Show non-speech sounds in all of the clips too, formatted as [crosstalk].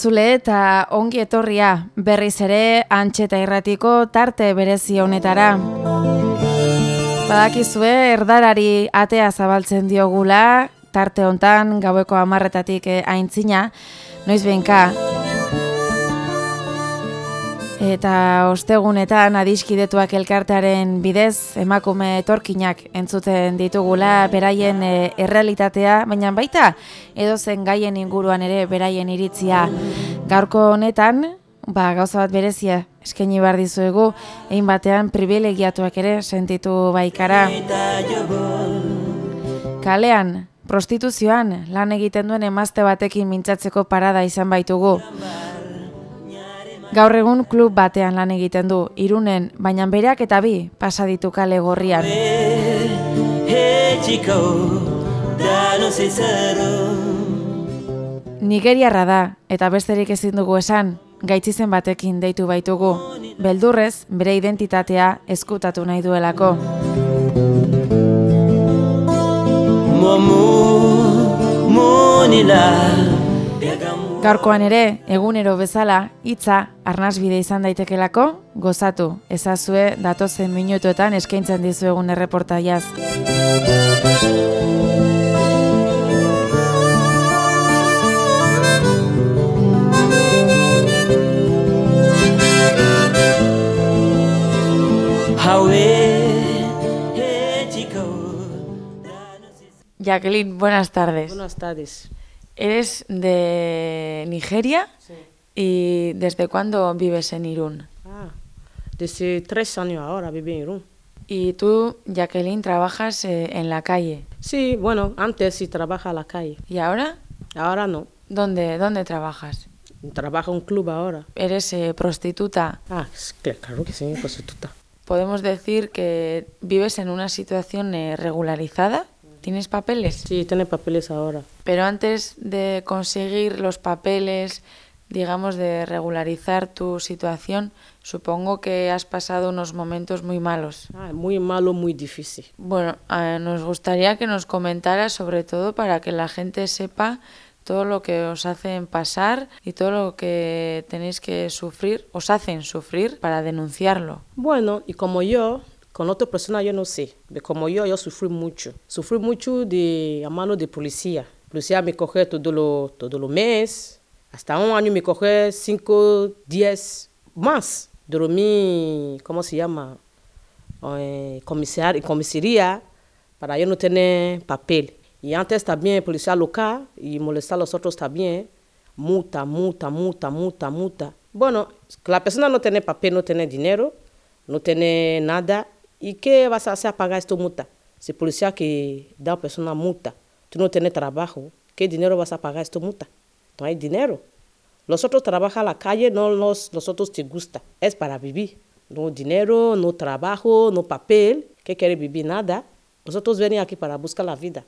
Entzule eta ongi etorria berriz ere antxeta irratiko tarte berezi honetara. Badakizue erdarari atea zabaltzen diogula, tarte hontan gaueko amarretatik eh, aintzina, noiz behinka. Eta ostegunetan adiskidetuak elkartearen bidez emakume etorkinak entzuten ditugula beraien e, errealitatea, baina baita edo zen gaien inguruan ere beraien iritzia. Gaurko honetan, ba, gauza bat berezia eskaini behar dizuegu, egin batean privilegiatuak ere sentitu baikara. Kalean, prostituzioan, lan egiten duen emazte batekin mintzatzeko parada izan baitugu. Gaur egun klub batean lan egiten du, irunen, baina berak eta bi pasa ditu kale gorrian. Nigeriarra da, eta besterik ezin dugu esan, gaitzizen batekin deitu baitugu. Beldurrez, bere identitatea eskutatu nahi duelako. Momu, monila, Gaurkoan ere, egunero bezala, hitza arnasbide izan daitekelako, gozatu, ezazue datozen minutuetan eskaintzen dizu egun erreportaiaz. Jacqueline, buenas tardes. Buenas tardes. Eres de Nigeria sí. y ¿desde cuándo vives en Irún? Ah, desde tres años ahora vivo en Irún. ¿Y tú, Jacqueline, trabajas eh, en la calle? Sí, bueno, antes sí trabajaba en la calle. ¿Y ahora? Ahora no. ¿Dónde, dónde trabajas? Trabajo en un club ahora. ¿Eres eh, prostituta? Ah, claro que sí, prostituta. [laughs] ¿Podemos decir que vives en una situación eh, regularizada? ¿Tienes papeles? Sí, tiene papeles ahora. Pero antes de conseguir los papeles, digamos, de regularizar tu situación, supongo que has pasado unos momentos muy malos. Ah, muy malo, muy difícil. Bueno, eh, nos gustaría que nos comentaras sobre todo para que la gente sepa todo lo que os hacen pasar y todo lo que tenéis que sufrir, os hacen sufrir para denunciarlo. Bueno, y como yo con otra persona yo no sé, pero como yo, yo sufrí mucho. Sufrí mucho de a mano de policía. Policía me coge todo lo, todo lo mes, hasta un año me coge cinco, diez más. Dormí, ¿cómo se llama? Eh, comisar, comisaría para yo no tener papel. Y antes también policía local y molestar a los otros también. Multa, multa, multa, multa, multa. Bueno, la persona no tiene papel, no tiene dinero, no tiene nada, ¿Y qué vas a hacer pagar esta multa? Si policía que da a una persona multa, tú no tienes trabajo, ¿qué dinero vas a pagar esta multa? No hay dinero. Los otros trabajan a la calle, no los, los otros te gusta. Es para vivir. No dinero, no trabajo, no papel. ¿Qué quiere vivir? Nada. Nosotros venimos aquí para buscar la vida.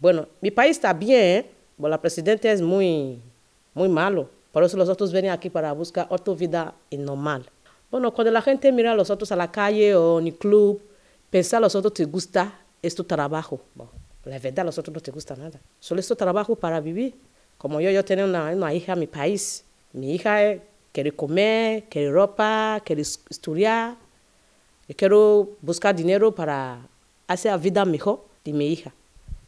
Bueno, mi país está bien, pero la presidenta es muy, muy malo. Por eso nosotros venimos aquí para buscar otra vida normal. Bueno, cuando la gente mira a los otros a la calle o en el club, pensar a los otros te gusta, es tu trabajo. Bueno, la verdad, a los otros no te gusta nada. Solo es trabajo para vivir. Como yo, yo tengo una, hija en mi país. Mi hija quiere comer, quiere ropa, quiere estudiar. Quiero buscar dinero para hacer la vida mejor de mi hija.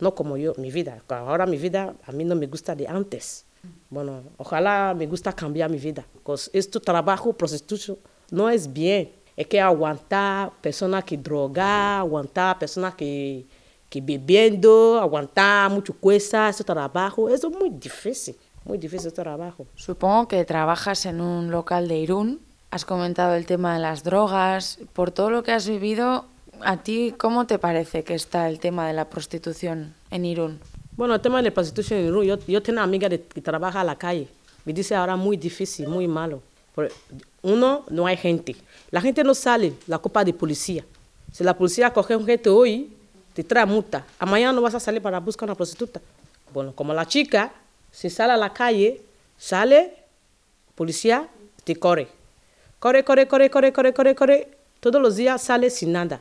No como yo, mi vida. Ahora mi vida a mí no me gusta de antes. Bueno, ojalá me gusta cambiar mi vida. Porque es tu trabajo, prostitución no es bien. Es que aguantar personas que drogan, aguantar personas que, que bebiendo, aguantar mucho cuesta ese trabajo, eso es muy difícil, muy difícil este trabajo. Supongo que trabajas en un local de Irún, has comentado el tema de las drogas, por todo lo que has vivido, ¿a ti cómo te parece que está el tema de la prostitución en Irún? Bueno, el tema de la prostitución en Irún, yo, yo tengo una amiga que trabaja a la calle, me dice ahora muy difícil, muy malo. Uno, no hay gente. La gente no sale, la copa de policía. Si la policía coge un gente hoy, te trae multa. A mañana no vas a salir para buscar una prostituta. Bueno, como la chica, si sale a la calle, sale, policía, te corre. Corre, corre, corre, corre, corre, corre, corre. Todos los días sale sin nada.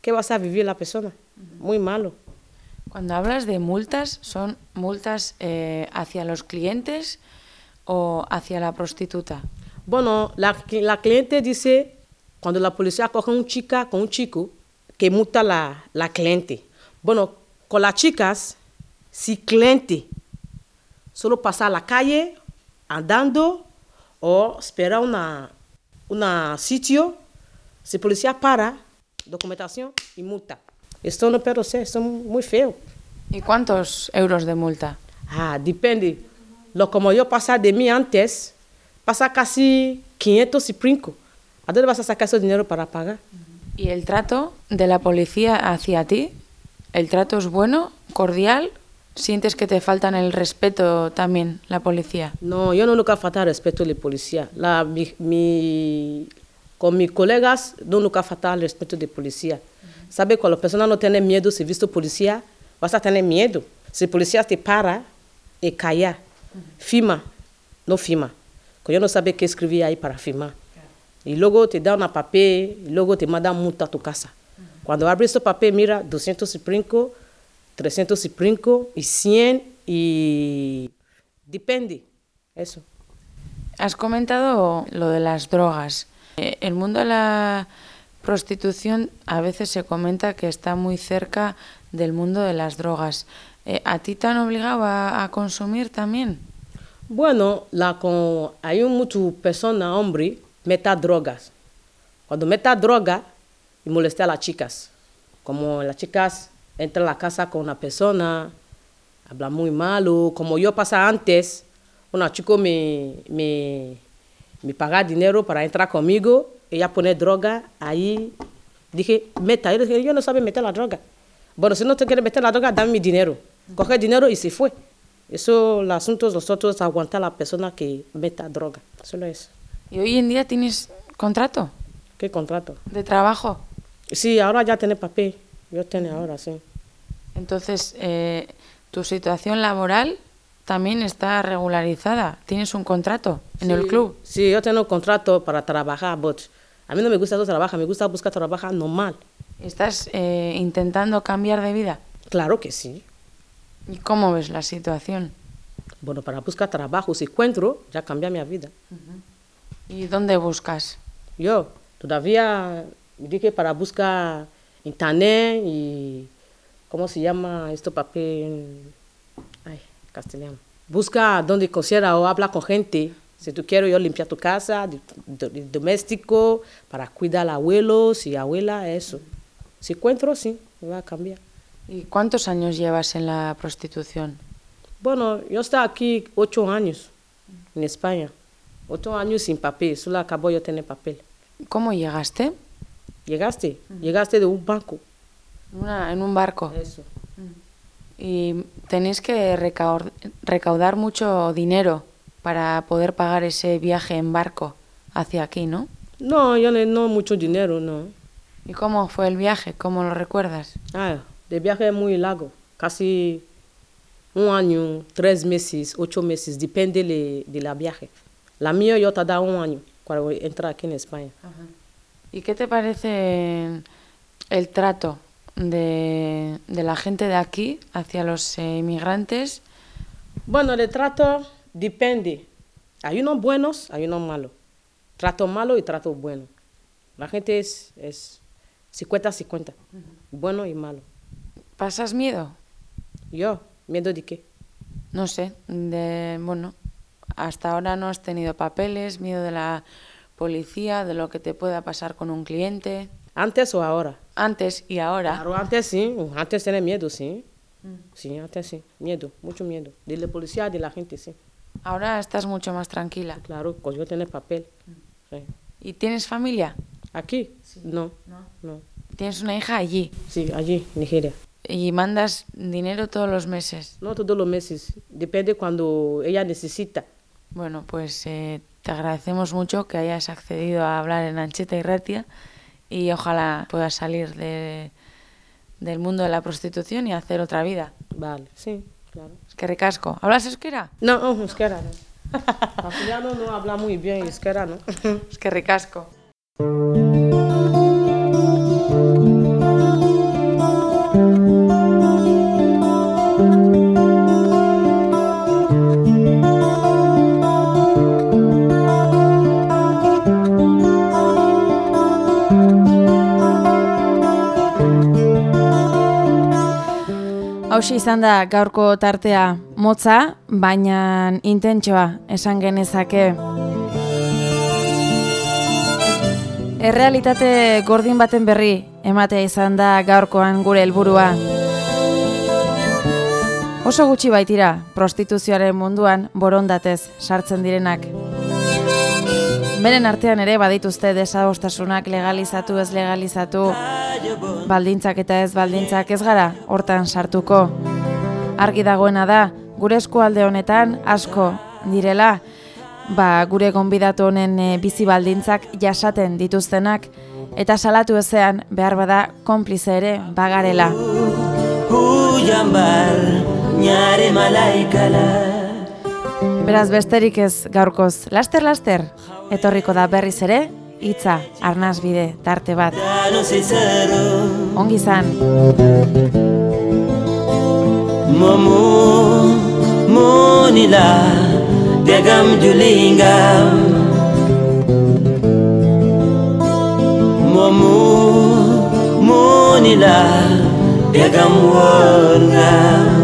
¿Qué vas a vivir la persona? Muy malo. Cuando hablas de multas, ¿son multas eh, hacia los clientes o hacia la prostituta? Bueno, la, la cliente dice, cuando la policía coge un chica con un chico, que multa la, la cliente. Bueno, con las chicas, si cliente solo pasa a la calle andando o espera una, una sitio, si policía para, documentación y multa. Esto no puede ser, esto es muy feo. ¿Y cuántos euros de multa? Ah, depende. Lo como yo pasa de mí antes, pasa casi 500 y brinco. ¿A dónde vas a sacar ese dinero para pagar? ¿Y el trato de la policía hacia ti? ¿El trato es bueno, cordial? ¿Sientes que te faltan el respeto también la policía? No, yo no nunca falta el respeto a la policía. La, mi, mi, con mis colegas no nunca falta el respeto de policía. ¿Sabe? Cuando la persona no tiene miedo si visto policía, vas a tener miedo. Si el policía te para y calla, firma, no firma. Que yo no sabe qué escribir ahí para firmar. Y luego te da una papel, y luego te manda multa tu casa. Cuando abres este papel, mira, 200 y brinco, 300 y brinco, y 100 y... Depende, eso. Has comentado lo de las drogas. Eh, el mundo de la prostitución a veces se comenta que está muy cerca del mundo de las drogas. Eh, ¿A ti te han obligado a consumir también? Bueno, la con, hay muchas personas, hombre, meta drogas. Cuando meta droga, y molesta a las chicas. Como las chicas entran a la casa con una persona, habla muy malo. Como yo pasaba antes, una chico me, me, me paga dinero para entrar conmigo, ella pone droga, ahí dije, meta. Yo, dije, yo no sabe meter la droga. Bueno, si no te quieres meter la droga, dame mi dinero. Coge dinero y se fue. Eso, el asunto es nosotros aguantar a la persona que meta droga. Solo eso. ¿Y hoy en día tienes contrato? ¿Qué contrato? ¿De trabajo? Sí, ahora ya tiene papel. Yo tengo ahora, sí. Entonces, eh, ¿tu situación laboral también está regularizada? ¿Tienes un contrato en sí, el club? Sí, yo tengo un contrato para trabajar, but a mí no me gusta trabajar, me gusta buscar trabajar normal. ¿Estás eh, intentando cambiar de vida? Claro que sí. ¿Y cómo ves la situación? Bueno, para buscar trabajo, si encuentro, ya cambia mi vida. Uh -huh. ¿Y dónde buscas? Yo, todavía dije para buscar internet y ¿cómo se llama esto papel? Ay, castellano. Busca donde considera o habla con gente. Si tú quieres yo limpiar tu casa, de, de, de doméstico, para cuidar a abuelos y abuela, eso. Si encuentro, sí, me va a cambiar. ¿Y cuántos años llevas en la prostitución? Bueno, yo estoy aquí ocho años en España. Ocho años sin papel, solo acabo yo tener papel. ¿Cómo llegaste? Llegaste, uh -huh. llegaste de un banco. Una, en un barco. Eso. Uh -huh. Y tenéis que recaudar, recaudar mucho dinero para poder pagar ese viaje en barco hacia aquí, ¿no? No, yo no, no mucho dinero, no. ¿Y cómo fue el viaje? ¿Cómo lo recuerdas? Ah, el viaje es muy largo, casi un año, tres meses, ocho meses, depende de, de la viaje. La mía yo te da un año cuando entra aquí en España. ¿Y qué te parece el trato de, de, la gente de aquí hacia los eh, inmigrantes? Bueno, el trato depende. Hay unos buenos, hay unos malos. Trato malo y trato bueno. La gente es, es 50-50, uh -huh. bueno y malo. ¿Pasas miedo? Yo, ¿miedo de qué? No sé, de, bueno, hasta ahora no has tenido papeles, miedo de la policía, de lo que te pueda pasar con un cliente. ¿Antes o ahora? Antes y ahora. Claro, antes sí, antes tenía miedo, sí. Mm. Sí, antes sí, miedo, mucho miedo. De la policía, de la gente, sí. Ahora estás mucho más tranquila. Claro, pues yo tengo papel. Mm. Sí. ¿Y tienes familia? ¿Aquí? Sí. No, no, no. ¿Tienes una hija allí? Sí, allí, Nigeria. ¿Y mandas dinero todos los meses? No todos los meses, depende cuando ella necesita. Bueno, pues eh, te agradecemos mucho que hayas accedido a hablar en Ancheta y Ratia y ojalá puedas salir de, del mundo de la prostitución y hacer otra vida. Vale, sí, claro. Es que ricasco. ¿Hablas euskera? No, euskera no. [laughs] Castellano no habla muy bien, euskera no. es que ricasco. Hauzi izan da gaurko tartea motza, baina intentsoa esan genezake. Errealitate gordin baten berri ematea izan da gaurkoan gure helburua. Oso gutxi baitira prostituzioaren munduan borondatez sartzen direnak. Beren artean ere badituzte desadostasunak legalizatu ez legalizatu, baldintzak eta ez baldintzak ez gara hortan sartuko. Argi dagoena da, gure eskualde honetan asko direla, ba, gure gonbidatu honen e, bizi baldintzak jasaten dituztenak, eta salatu ezean behar bada konplize ere bagarela. Beraz besterik ez gaurkoz, laster laster, etorriko da berriz ere, hitza arnaz bide tarte bat. Ongi zan. Momo monila degam julinga Momo monila degam wonga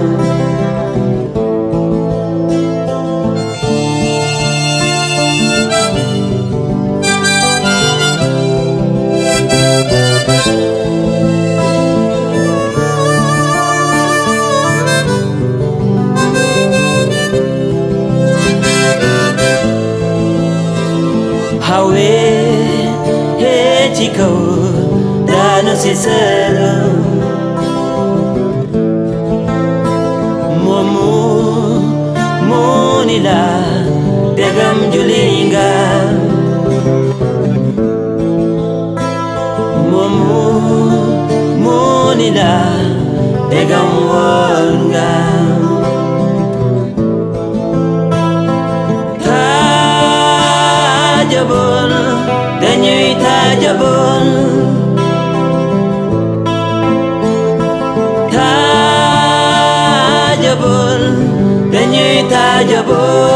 يبون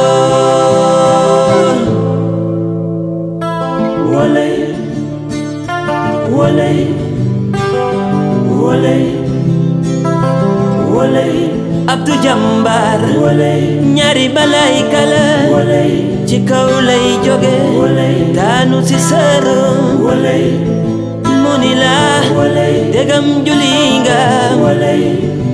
Walay, Walay, Walay, Walay. Abdu Jambar Walay, Nyari balay kala ci kaw lay joge daanu si sëru Walay, ni Walay, degam julinga, Walay.